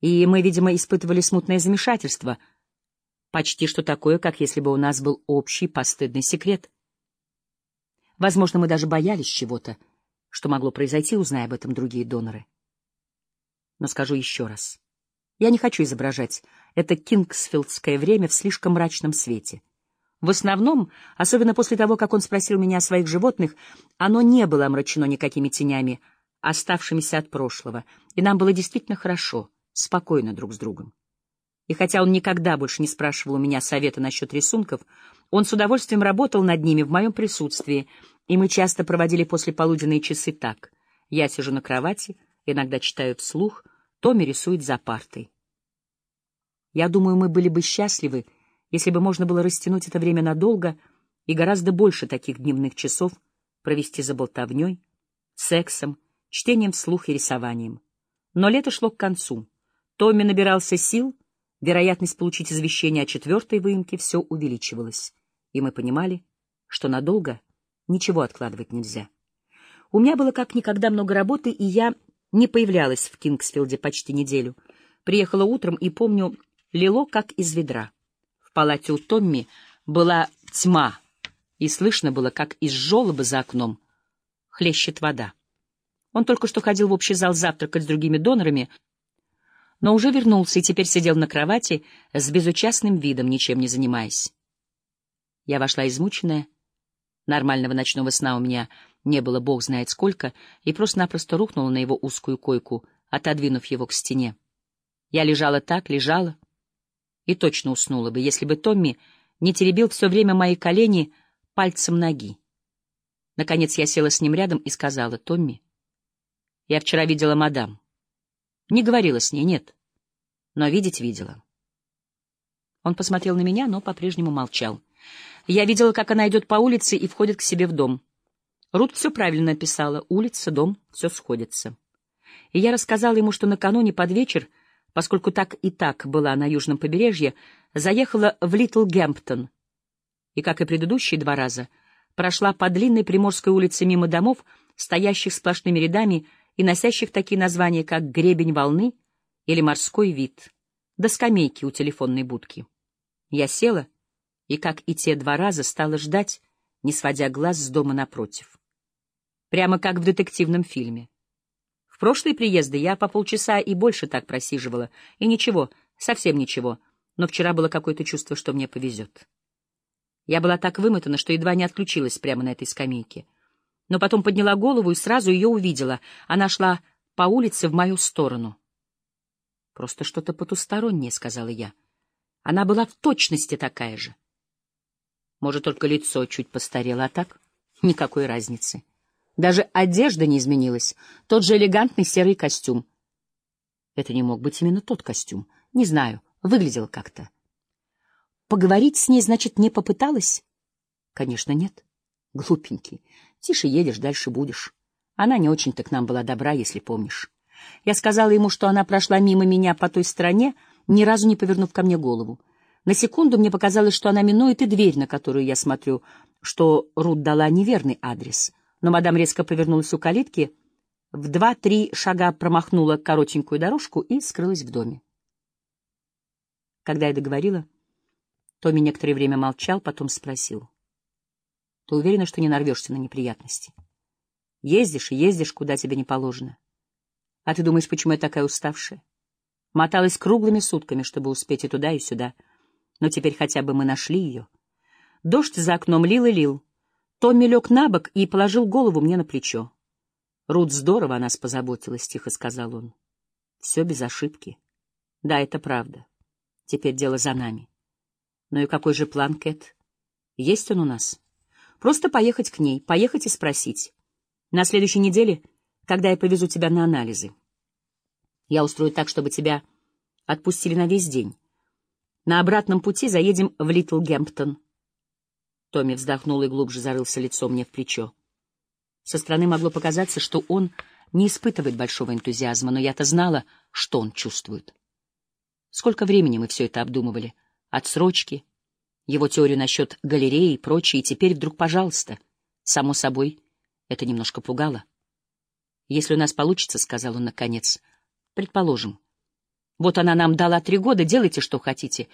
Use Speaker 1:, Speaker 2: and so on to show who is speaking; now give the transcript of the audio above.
Speaker 1: И мы, видимо, испытывали смутное замешательство, почти что такое, как если бы у нас был общий постыдный секрет. Возможно, мы даже боялись чего-то, что могло произойти, узная об этом другие доноры. Но скажу еще раз. Я не хочу изображать это кингсфилдское время в слишком мрачном свете. В основном, особенно после того, как он спросил меня о своих животных, оно не было омрачено никакими тенями, оставшимися от прошлого, и нам было действительно хорошо, спокойно друг с другом. И хотя он никогда больше не спрашивал у меня совета насчет рисунков, он с удовольствием работал над ними в моем присутствии, и мы часто проводили послеполуденные часы так. Я сижу на кровати, иногда читаю вслух, Томми рисует за партой. Я думаю, мы были бы счастливы, если бы можно было растянуть это время надолго и гораздо больше таких дневных часов провести за болтовней, сексом, чтением вслух и рисованием. Но лето шло к концу. Томми набирался сил, вероятность получить извещение о четвертой выемке все увеличивалась, и мы понимали, что надолго ничего откладывать нельзя. У меня было как никогда много работы, и я не появлялась в Кингсфилде почти неделю. Приехала утром и, помню, лило как из ведра. В палате у Томми была тьма, и слышно было, как из желоба за окном хлещет вода. Он только что ходил в общий зал завтракать с другими донорами, но уже вернулся и теперь сидел на кровати с безучастным видом, ничем не занимаясь. Я вошла измученная. Нормального ночного сна у меня не было бог знает сколько, и просто-напросто рухнула на его узкую койку, отодвинув его к стене. Я лежала так, лежала, и точно уснула бы, если бы Томми не теребил все время мои колени пальцем ноги. Наконец я села с ним рядом и сказала, «Томми, я вчера видела мадам. Не говорила с ней, нет, но видеть видела». Он посмотрел на меня, но по-прежнему молчал. Я видела, как она идет по улице и входит к себе в дом. Рут все правильно написала. Улица, дом, все сходится. И я рассказала ему, что накануне под вечер, поскольку так и так была на южном побережье, заехала в Литл Гэмптон. И, как и предыдущие два раза, прошла по длинной Приморской улице мимо домов, стоящих сплошными рядами и носящих такие названия, как «Гребень волны» или «Морской вид», до скамейки у телефонной будки. Я села и, как и те два раза, стала ждать, не сводя глаз с дома напротив прямо как в детективном фильме. В прошлые приезды я по полчаса и больше так просиживала, и ничего, совсем ничего, но вчера было какое-то чувство, что мне повезет. Я была так вымотана, что едва не отключилась прямо на этой скамейке. Но потом подняла голову и сразу ее увидела. Она шла по улице в мою сторону. «Просто что-то потустороннее», — сказала я. Она была в точности такая же. Может, только лицо чуть постарело, а так никакой разницы. Даже одежда не изменилась, тот же элегантный серый костюм. Это не мог быть именно тот костюм. Не знаю, выглядел как-то. Поговорить с ней, значит, не попыталась? Конечно, нет. Глупенький. Тише едешь, дальше будешь. Она не очень-то к нам была добра, если помнишь. Я сказала ему, что она прошла мимо меня по той стороне, ни разу не повернув ко мне голову. На секунду мне показалось, что она минует и дверь, на которую я смотрю, что Рут дала неверный адрес но мадам резко повернулась у калитки, в два-три шага промахнула коротенькую дорожку и скрылась в доме. Когда я договорила, Томми некоторое время молчал, потом спросил. — Ты уверена, что не нарвешься на неприятности? Ездишь и ездишь, куда тебе не положено. А ты думаешь, почему я такая уставшая? Моталась круглыми сутками, чтобы успеть и туда, и сюда. Но теперь хотя бы мы нашли ее. Дождь за окном лил и лил. Томми лег на бок и положил голову мне на плечо. «Рут здорово о нас позаботилась», — тихо сказал он. «Все без ошибки». «Да, это правда. Теперь дело за нами». «Ну и какой же план, Кэт? Есть он у нас?» «Просто поехать к ней, поехать и спросить. На следующей неделе, когда я повезу тебя на анализы. Я устрою так, чтобы тебя отпустили на весь день. На обратном пути заедем в Литл Гэмптон». Томми вздохнул и глубже зарылся лицом мне в плечо. Со стороны могло показаться, что он не испытывает большого энтузиазма, но я-то знала, что он чувствует. Сколько времени мы все это обдумывали. Отсрочки, его теорию насчет галереи и прочее, и теперь вдруг, пожалуйста. Само собой, это немножко пугало. «Если у нас получится, — сказал он наконец, — предположим, Вот она нам дала три года, делайте, что хотите.